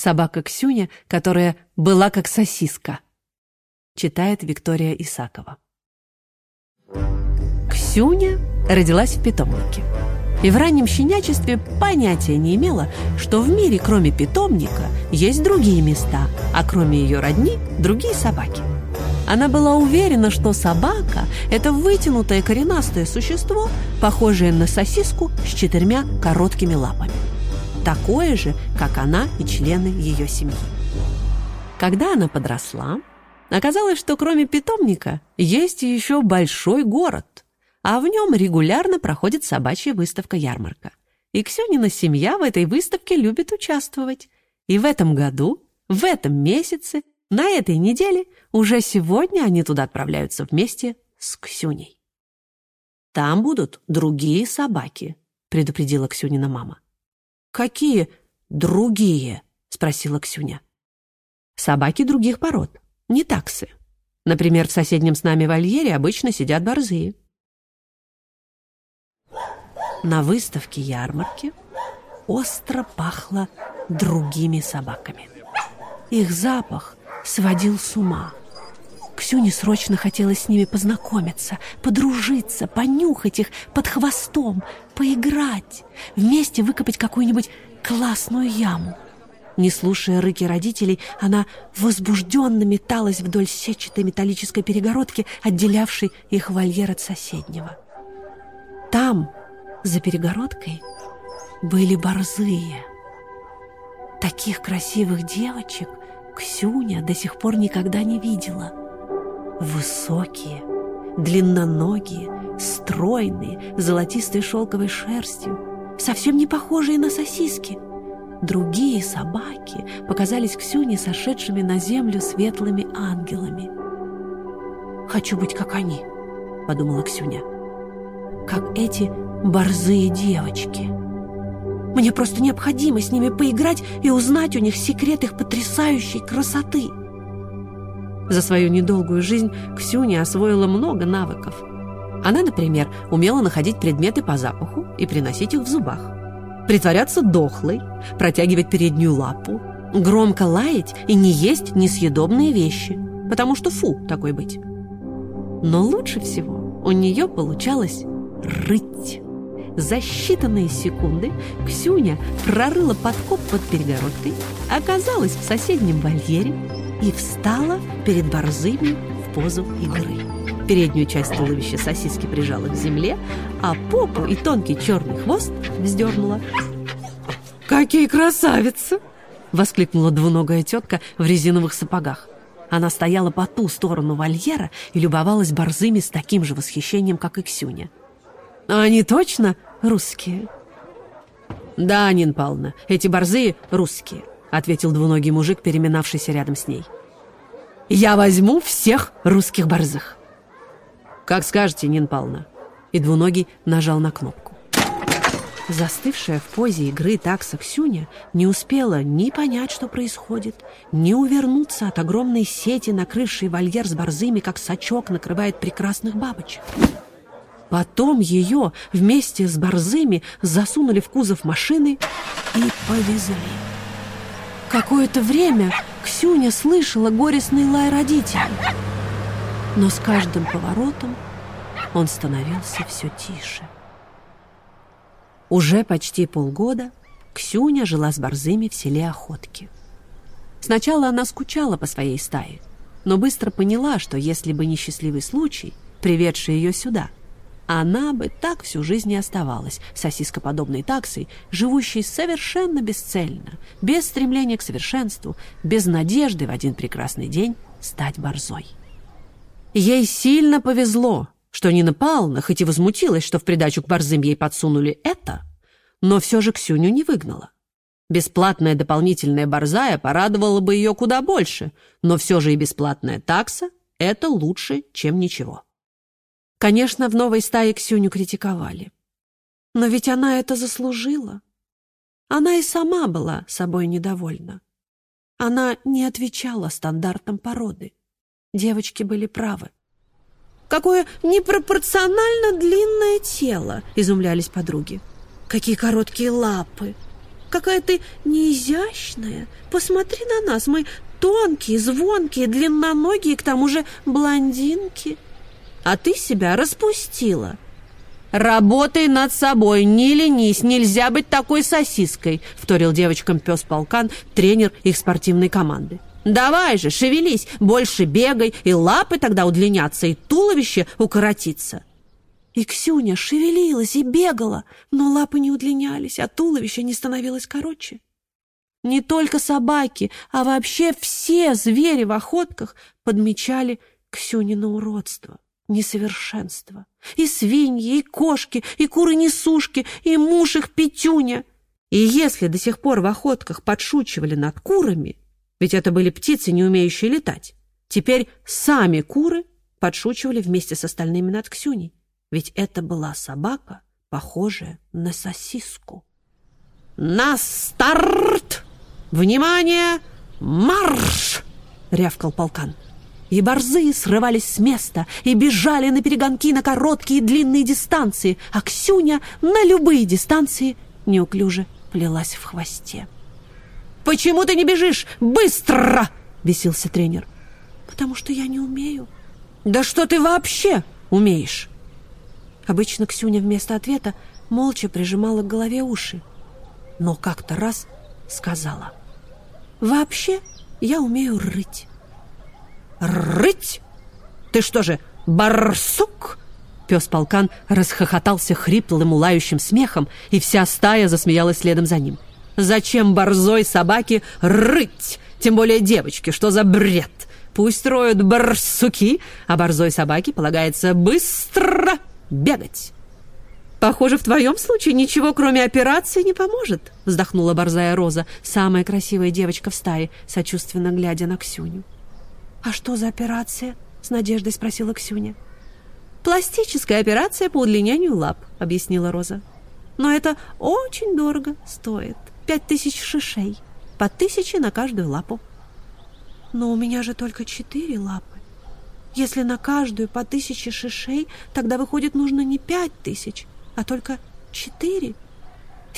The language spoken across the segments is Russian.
Собака Ксюня, которая была как сосиска. Читает Виктория Исакова. Ксюня родилась в питомнике. И в раннем щенячестве понятия не имела, что в мире, кроме питомника, есть другие места, а кроме ее родни – другие собаки. Она была уверена, что собака – это вытянутое коренастое существо, похожее на сосиску с четырьмя короткими лапами. Такое же, как она и члены ее семьи. Когда она подросла, оказалось, что кроме питомника есть еще большой город, а в нем регулярно проходит собачья выставка-ярмарка. И Ксюнина семья в этой выставке любит участвовать. И в этом году, в этом месяце, на этой неделе, уже сегодня они туда отправляются вместе с Ксюней. «Там будут другие собаки», — предупредила Ксюнина мама. «Какие другие?» — спросила Ксюня. «Собаки других пород, не таксы. Например, в соседнем с нами вольере обычно сидят борзые. На выставке ярмарки остро пахло другими собаками. Их запах сводил с ума. Ксюне срочно хотелось с ними познакомиться, подружиться, понюхать их под хвостом, поиграть, вместе выкопать какую-нибудь классную яму. Не слушая рыки родителей, она возбужденно металась вдоль сетчатой металлической перегородки, отделявшей их вольер от соседнего. Там, за перегородкой были борзые. Таких красивых девочек Ксюня до сих пор никогда не видела. Высокие, длинноногие, стройные, золотистой шелковой шерстью, совсем не похожие на сосиски. Другие собаки показались Ксюне сошедшими на землю светлыми ангелами. «Хочу быть как они», — подумала Ксюня. «Как эти борзые девочки. Мне просто необходимо с ними поиграть и узнать у них секрет их потрясающей красоты. За свою недолгую жизнь Ксюня освоила много навыков. Она, например, умела находить предметы по запаху и приносить их в зубах. Притворяться дохлой, протягивать переднюю лапу, громко лаять и не есть несъедобные вещи, потому что фу такой быть. Но лучше всего у нее получалось рыть. За считанные секунды Ксюня прорыла подкоп под перегородкой, оказалась в соседнем вольере и встала перед борзыми в позу игры. Переднюю часть туловища сосиски прижала к земле, а попу и тонкий черный хвост вздернула. «Какие красавицы!» — воскликнула двуногая тетка в резиновых сапогах. Она стояла по ту сторону вольера и любовалась борзыми с таким же восхищением, как и Ксюня. А они точно русские?» «Да, Нин Павловна, эти борзые русские», — ответил двуногий мужик, переминавшийся рядом с ней. «Я возьму всех русских борзых». «Как скажете, Нин Павловна». И двуногий нажал на кнопку. Застывшая в позе игры такса Ксюня не успела ни понять, что происходит, ни увернуться от огромной сети, накрывшей вольер с борзыми, как сачок накрывает прекрасных бабочек. Потом ее вместе с борзыми засунули в кузов машины и повезли. Какое-то время Ксюня слышала горестный лай родителей. Но с каждым поворотом он становился все тише. Уже почти полгода Ксюня жила с борзыми в селе Охотки. Сначала она скучала по своей стае, но быстро поняла, что если бы не счастливый случай, приведший ее сюда – она бы так всю жизнь и оставалась сосископодобной таксой, живущей совершенно бесцельно, без стремления к совершенству, без надежды в один прекрасный день стать борзой. Ей сильно повезло, что Нина Павловна, хоть и возмутилась, что в придачу к борзым ей подсунули это, но все же Ксюню не выгнала. Бесплатная дополнительная борзая порадовала бы ее куда больше, но все же и бесплатная такса — это лучше, чем ничего. Конечно, в новой стае Ксюню критиковали. Но ведь она это заслужила. Она и сама была собой недовольна. Она не отвечала стандартам породы. Девочки были правы. «Какое непропорционально длинное тело!» — изумлялись подруги. «Какие короткие лапы! какая ты неизящная. Посмотри на нас, мы тонкие, звонкие, длинноногие, к тому же блондинки. А ты себя распустила. «Работай над собой, не ленись, нельзя быть такой сосиской», — вторил девочкам пес Полкан, тренер их спортивной команды. «Давай же, шевелись, больше бегай, и лапы тогда удлинятся, и туловище укоротится». И Ксюня шевелилась и бегала, но лапы не удлинялись, а туловище не становилось короче. Не только собаки, а вообще все звери в охотках подмечали Ксюнина уродство, несовершенство. И свиньи, и кошки, и куры-несушки, и муж их Петюня. И если до сих пор в охотках подшучивали над курами, ведь это были птицы, не умеющие летать, теперь сами куры подшучивали вместе с остальными над Ксюней. Ведь это была собака, похожая на сосиску. «На старт! Внимание! Марш!» — рявкал полкан. И борзы срывались с места и бежали на перегонки на короткие и длинные дистанции, а Ксюня на любые дистанции неуклюже плелась в хвосте. «Почему ты не бежишь? Быстро!» — бесился тренер. «Потому что я не умею». «Да что ты вообще умеешь?» Обычно Ксюня вместо ответа молча прижимала к голове уши. Но как-то раз сказала. «Вообще я умею рыть». «Рыть? Ты что же, барсук?» Пес полкан расхохотался хриплым, улающим смехом, и вся стая засмеялась следом за ним. «Зачем борзой собаке рыть? Тем более девочке, что за бред? Пусть роют барсуки, а борзой собаке полагается быстро бегать. «Похоже, в твоем случае ничего, кроме операции, не поможет», вздохнула борзая Роза, самая красивая девочка в стае, сочувственно глядя на Ксюню. «А что за операция?» — с надеждой спросила Ксюня. «Пластическая операция по удлинению лап», — объяснила Роза. «Но это очень дорого стоит. Пять тысяч шишей. По тысяче на каждую лапу». «Но у меня же только четыре лапы». Если на каждую по тысяче шишей, тогда выходит нужно не пять тысяч, а только четыре.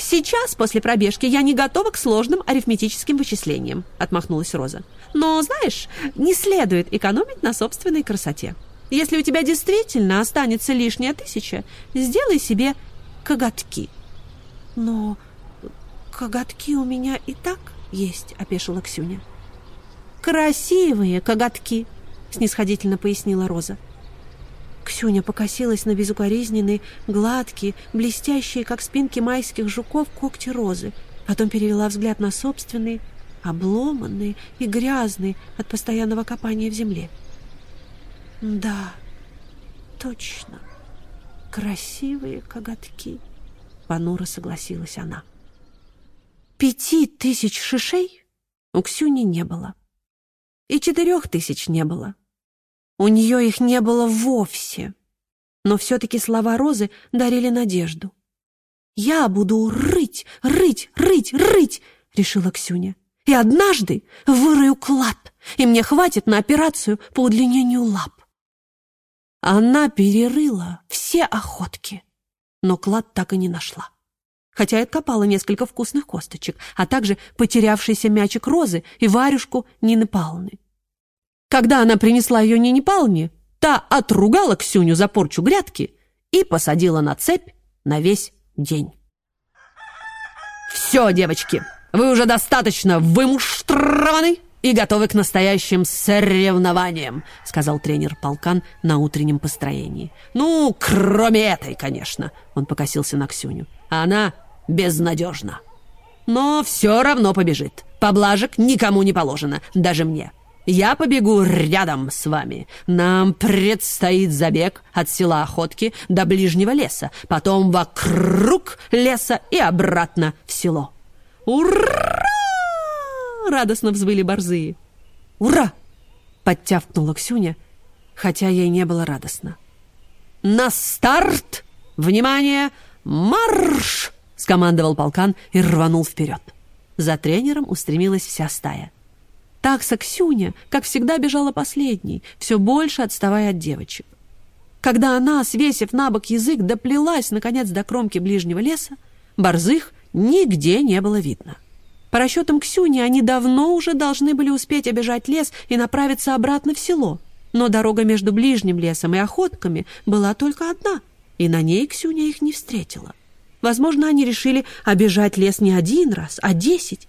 «Сейчас, после пробежки, я не готова к сложным арифметическим вычислениям», — отмахнулась Роза. «Но, знаешь, не следует экономить на собственной красоте. Если у тебя действительно останется лишняя тысяча, сделай себе коготки». «Но коготки у меня и так есть», — опешила Ксюня. «Красивые коготки», снисходительно пояснила Роза. Ксюня покосилась на безукоризненные, гладкие, блестящие, как спинки майских жуков, когти розы. Потом перевела взгляд на собственные, обломанные и грязные от постоянного копания в земле. «Да, точно, красивые коготки», — понуро согласилась она. Пяти тысяч шишей у Ксюни не было. И четырех тысяч не было. У нее их не было вовсе. Но все-таки слова Розы дарили надежду. «Я буду рыть, рыть, рыть, рыть!» — решила Ксюня. «И однажды вырою клад, и мне хватит на операцию по удлинению лап». Она перерыла все охотки, но клад так и не нашла. Хотя и откопала несколько вкусных косточек, а также потерявшийся мячик розы и варюшку Нины Павловны. Когда она принесла ее Нине Павловне, та отругала Ксюню за порчу грядки и посадила на цепь на весь день. «Все, девочки, вы уже достаточно вымуштрованы и готовы к настоящим соревнованиям», сказал тренер полкан на утреннем построении. «Ну, кроме этой, конечно», он покосился на Ксюню. «Она безнадежна. Но все равно побежит. Поблажек никому не положено, даже мне». Я побегу рядом с вами. Нам предстоит забег от села Охотки до ближнего леса, потом вокруг леса и обратно в село. Ура! Радостно взвыли борзые. Ура! Подтявкнула Ксюня, хотя ей не было радостно. На старт! Внимание! Марш! скомандовал полкан и рванул вперед. За тренером устремилась вся стая. Такса Ксюня, как всегда, бежала последней, все больше отставая от девочек. Когда она, свесив на бок язык, доплелась, наконец, до кромки ближнего леса, Борзых нигде не было видно. По расчетам Ксюни, они давно уже должны были успеть обижать лес и направиться обратно в село. Но дорога между ближним лесом и охотками была только одна, и на ней Ксюня их не встретила. Возможно, они решили обижать лес не один раз, а десять.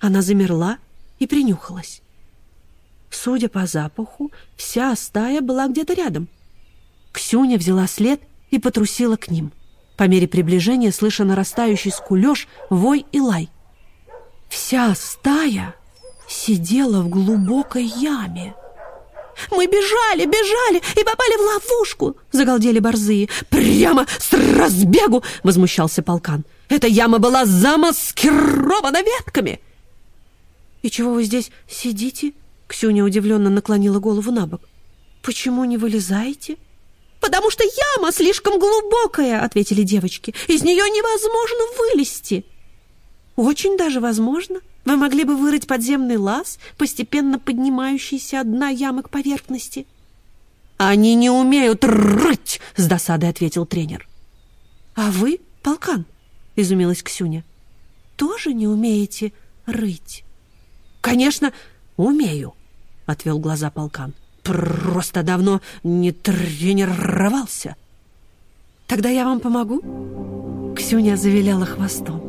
Она замерла и принюхалась. Судя по запаху, вся стая была где-то рядом. Ксюня взяла след и потрусила к ним. По мере приближения слыша нарастающий скулеж, вой и лай. Вся стая сидела в глубокой яме. «Мы бежали, бежали и попали в ловушку!» — загалдели борзые. «Прямо с разбегу!» — возмущался полкан. «Эта яма была замаскирована ветками!» «И чего вы здесь сидите?» Ксюня удивленно наклонила голову на бок. «Почему не вылезаете?» «Потому что яма слишком глубокая», — ответили девочки. «Из нее невозможно вылезти». «Очень даже возможно. Вы могли бы вырыть подземный лаз, постепенно поднимающийся от дна ямы к поверхности». «Они не умеют рыть!» — с досадой ответил тренер. «А вы, полкан?» — изумилась Ксюня. «Тоже не умеете рыть?» «Конечно, умею», — отвел глаза полкан просто давно не тренировался. Тогда я вам помогу?» Ксюня завиляла хвостом.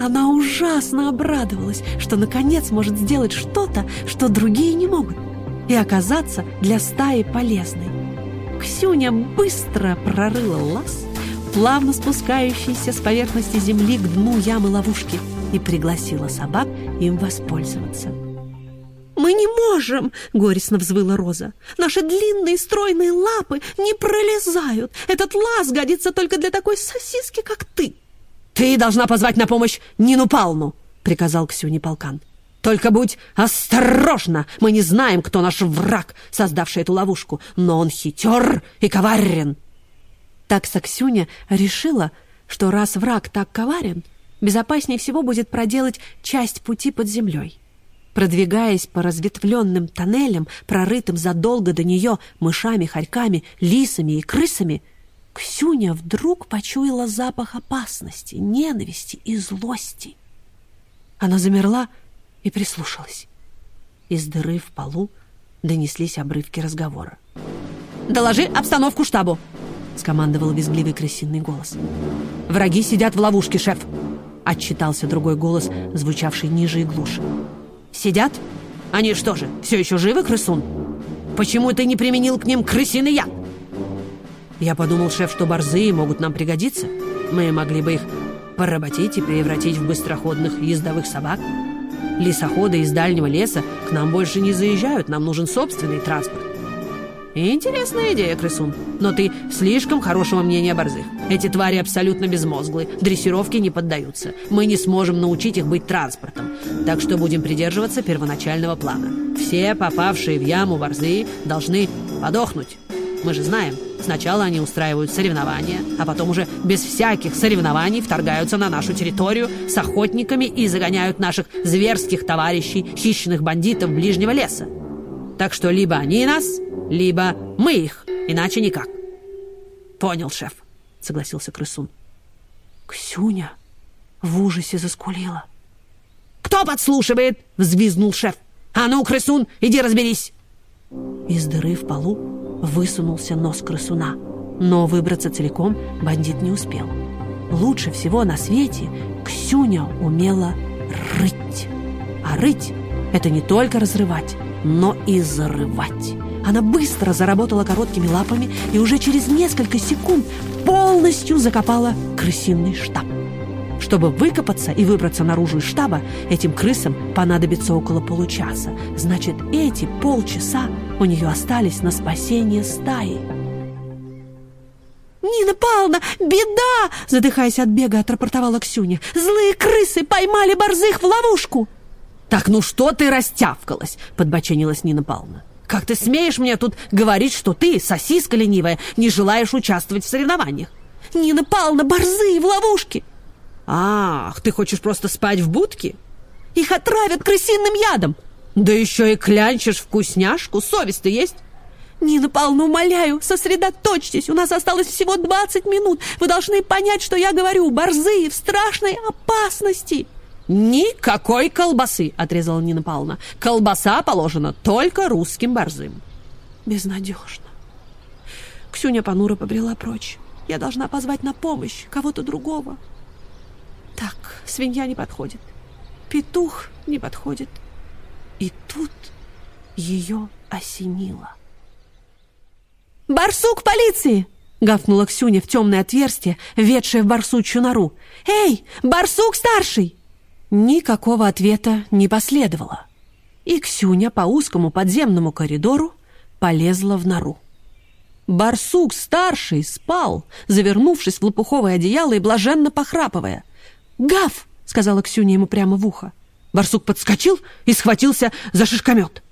Она ужасно обрадовалась, что наконец может сделать что-то, что другие не могут, и оказаться для стаи полезной. Ксюня быстро прорыла лаз, плавно спускающийся с поверхности земли к дну ямы ловушки, и пригласила собак им воспользоваться. «Мы не можем!» — горестно взвыла Роза. «Наши длинные стройные лапы не пролезают. Этот лаз годится только для такой сосиски, как ты!» «Ты должна позвать на помощь Нину Палну!» — приказал Ксюни полкан. «Только будь осторожна! Мы не знаем, кто наш враг, создавший эту ловушку, но он хитер и коварен!» Так Саксюня решила, что раз враг так коварен, безопаснее всего будет проделать часть пути под землей. Продвигаясь по разветвленным тоннелям, прорытым задолго до нее мышами, хорьками, лисами и крысами, Ксюня вдруг почуяла запах опасности, ненависти и злости. Она замерла и прислушалась. Из дыры в полу донеслись обрывки разговора. «Доложи обстановку штабу!» — скомандовал визгливый крысиный голос. «Враги сидят в ловушке, шеф!» — отчитался другой голос, звучавший ниже и глуше. Сидят? Они что же, все еще живы, крысун? Почему ты не применил к ним крысиный яд? Я подумал, шеф, что борзые могут нам пригодиться. Мы могли бы их поработить и превратить в быстроходных ездовых собак. Лесоходы из дальнего леса к нам больше не заезжают, нам нужен собственный транспорт. Интересная идея, крысун. Но ты слишком хорошего мнения о борзых. Эти твари абсолютно безмозглы, дрессировки не поддаются. Мы не сможем научить их быть транспортом. Так что будем придерживаться первоначального плана. Все попавшие в яму борзые должны подохнуть. Мы же знаем, сначала они устраивают соревнования, а потом уже без всяких соревнований вторгаются на нашу территорию с охотниками и загоняют наших зверских товарищей, хищных бандитов ближнего леса. Так что либо они нас, либо мы их, иначе никак. Понял, шеф, согласился крысун. Ксюня в ужасе заскулила. «Кто подслушивает?» — взвизгнул шеф. «А ну, крысун, иди разберись!» Из дыры в полу высунулся нос крысуна, но выбраться целиком бандит не успел. Лучше всего на свете Ксюня умела рыть. А рыть — это не только разрывать, но и зарывать. Она быстро заработала короткими лапами и уже через несколько секунд полностью закопала крысиный штаб. Чтобы выкопаться и выбраться наружу из штаба, этим крысам понадобится около получаса. Значит, эти полчаса у нее остались на спасение стаи. «Нина Павловна, беда!» Задыхаясь от бега, отрапортовала Ксюня. «Злые крысы поймали борзых в ловушку!» «Так ну что ты растявкалась?» Подбоченилась Нина Павловна. Как ты смеешь мне тут говорить, что ты, сосиска ленивая, не желаешь участвовать в соревнованиях? Нина Павловна, борзые в ловушке. Ах, ты хочешь просто спать в будке? Их отравят крысиным ядом. Да еще и клянчишь вкусняшку. Совесть-то есть? Нина Павловна, умоляю, сосредоточьтесь. У нас осталось всего 20 минут. Вы должны понять, что я говорю. Борзые в страшной опасности. «Никакой колбасы!» — отрезала Нина Павловна. «Колбаса положена только русским борзым». Безнадежно. Ксюня понуро побрела прочь. Я должна позвать на помощь кого-то другого. Так, свинья не подходит. Петух не подходит. И тут ее осенило. «Барсук полиции!» — гавкнула Ксюня в темное отверстие, ведшее в барсучью нору. «Эй, барсук старший!» Никакого ответа не последовало. И Ксюня по узкому подземному коридору полезла в нору. Барсук старший спал, завернувшись в лопуховое одеяло и блаженно похрапывая. «Гав!» — сказала Ксюня ему прямо в ухо. Барсук подскочил и схватился за шишкомет.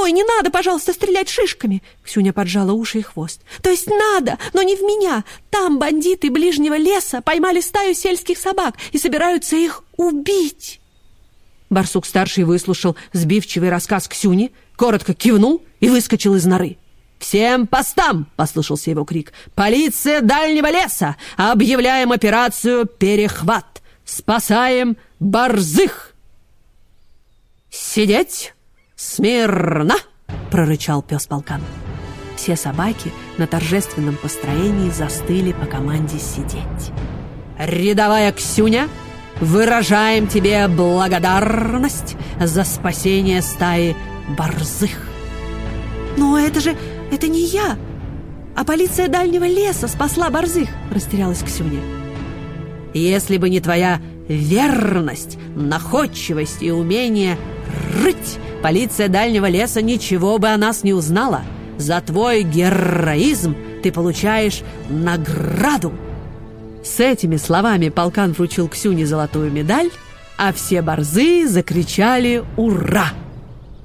«Ой, не надо, пожалуйста, стрелять шишками!» Ксюня поджала уши и хвост. «То есть надо, но не в меня! Там бандиты ближнего леса поймали стаю сельских собак и собираются их убить!» Барсук-старший выслушал сбивчивый рассказ Ксюни, коротко кивнул и выскочил из норы. «Всем постам!» — послышался его крик. «Полиция дальнего леса! Объявляем операцию «Перехват». Спасаем борзых!» «Сидеть!» «Смирно!» — прорычал пес полкан. Все собаки на торжественном построении застыли по команде сидеть. «Рядовая Ксюня, выражаем тебе благодарность за спасение стаи борзых!» «Но это же... это не я! А полиция дальнего леса спасла борзых!» — растерялась Ксюня. «Если бы не твоя верность, находчивость и умение рыть, полиция дальнего леса ничего бы о нас не узнала. За твой героизм ты получаешь награду. С этими словами полкан вручил Ксюне золотую медаль, а все борзы закричали «Ура!».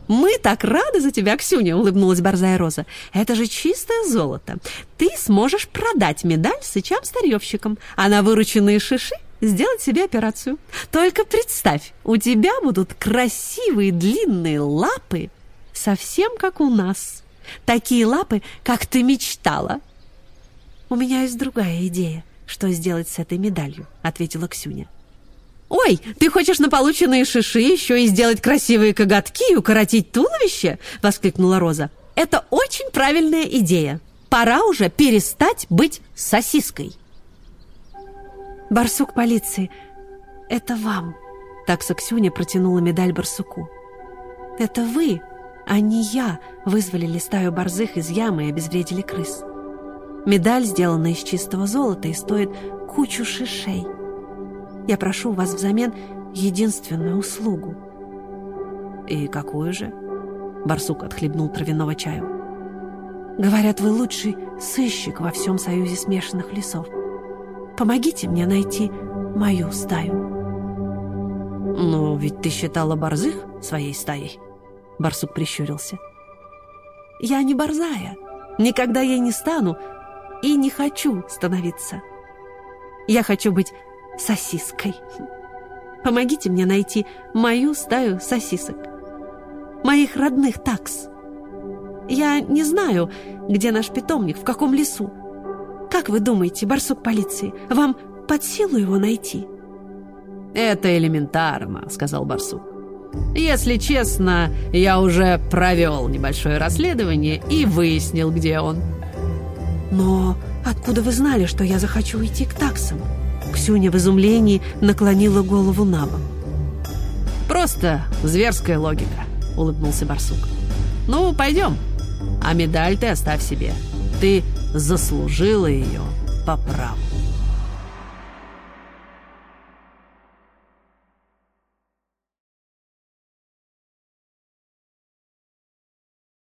«Мы так рады за тебя, Ксюня!» — улыбнулась борзая Роза. «Это же чистое золото. Ты сможешь продать медаль сычам-старьевщикам, а на вырученные шиши сделать себе операцию. Только представь, у тебя будут красивые длинные лапы, совсем как у нас. Такие лапы, как ты мечтала. У меня есть другая идея, что сделать с этой медалью, ответила Ксюня. «Ой, ты хочешь на полученные шиши еще и сделать красивые коготки и укоротить туловище?» — воскликнула Роза. «Это очень правильная идея. Пора уже перестать быть сосиской». «Барсук полиции, это вам!» Так Ксюня протянула медаль барсуку. «Это вы, а не я, вызволили стаю борзых из ямы и обезвредили крыс. Медаль сделана из чистого золота и стоит кучу шишей. Я прошу вас взамен единственную услугу». «И какую же?» Барсук отхлебнул травяного чаю. «Говорят, вы лучший сыщик во всем союзе смешанных лесов. Помогите мне найти мою стаю». «Но ведь ты считала борзых своей стаей?» Барсук прищурился. «Я не борзая. Никогда я не стану и не хочу становиться. Я хочу быть сосиской. Помогите мне найти мою стаю сосисок. Моих родных такс. Я не знаю, где наш питомник, в каком лесу. Как вы думаете, барсук полиции, вам под силу его найти?» «Это элементарно», — сказал барсук. «Если честно, я уже провел небольшое расследование и выяснил, где он». «Но откуда вы знали, что я захочу уйти к таксам?» Ксюня в изумлении наклонила голову на бок. «Просто зверская логика», — улыбнулся барсук. «Ну, пойдем, а медаль ты оставь себе. Ты заслужила ее по праву.